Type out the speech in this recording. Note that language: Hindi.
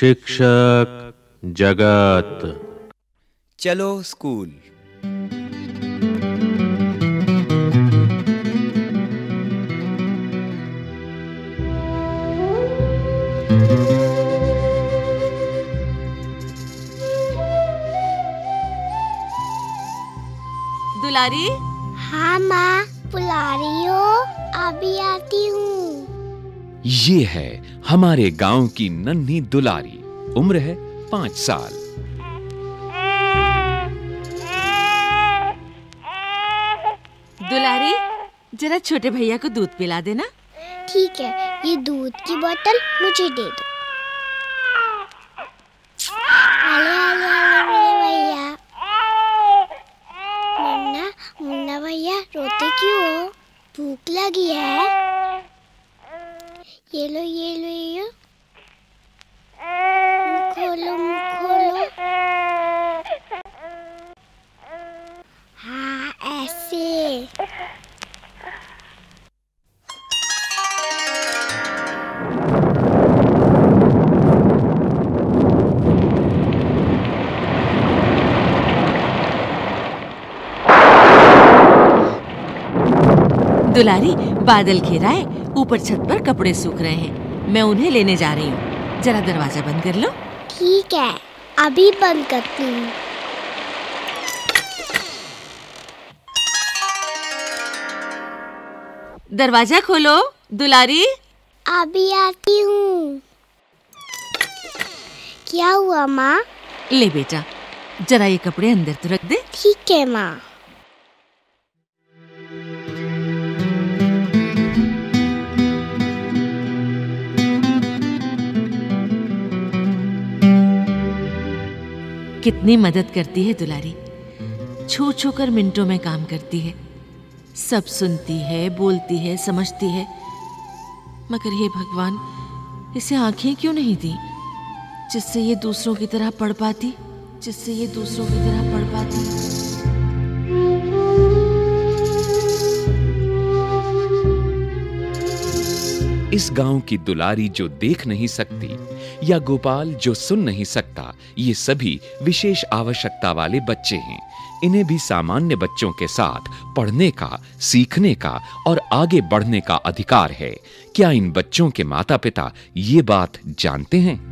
शिक्षक जगत। चलो स्कूल। दुलारी? हाँ माँ बुला रही हो। अभी आती हूँ। ये है हमारे गाँव की नन्ही दुलारी। उम्र है पाँच साल। दुलारी जरा छोटे भैया को दूध पिला देना। ठीक है ये दूध की बोतल मुझे दे दो। आले आले आले मेरे भैया। मुन्ना मुन्ना भैया रोते क्यों हो? भूख लगी है? ये लो ये दुलारी बादल घेरा है ऊपर छत पर कपड़े सूख रहे हैं। मैं उन्हें लेने जा रही हूँ। जरा दरवाज़ा बंद कर लो। ठीक है अभी बंद करती हूँ। दरवाज़ा खोलो दुलारी। अभी आती हूँ। क्या हुआ माँ? ले बेटा जरा ये कपड़े अंदर तो रख दे। ठीक है माँ। कितनी मदद करती है दुलारी। छू छू कर मिनटों में काम करती है। सब सुनती है, बोलती है, समझती है। मगर हे भगवान, इसे आँखें क्यों नहीं दी? जिससे ये दूसरों की तरह पढ़ पाती, जिससे ये दूसरों की तरह पढ़ पाती। इस गाँव की दुलारी जो देख नहीं सकती या गोपाल जो सुन नहीं सकता, ये सभी विशेष आवश्यकता वाले बच्चे हैं। इन्हें भी सामान्य बच्चों के साथ पढ़ने का, सीखने का और आगे बढ़ने का अधिकार है। क्या इन बच्चों के माता पिता ये बात जानते हैं?